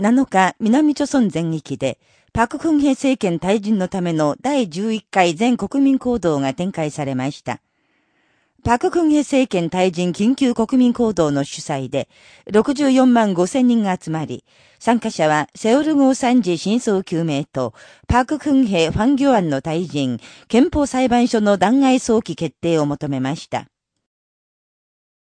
7日、南朝村全域で、パククンヘ政権退陣のための第11回全国民行動が展開されました。パククンヘ政権退陣緊急国民行動の主催で、64万5千人が集まり、参加者はセオル号参事真相究明と、パククンヘファンギョアンの退陣、憲法裁判所の弾劾早期決定を求めました。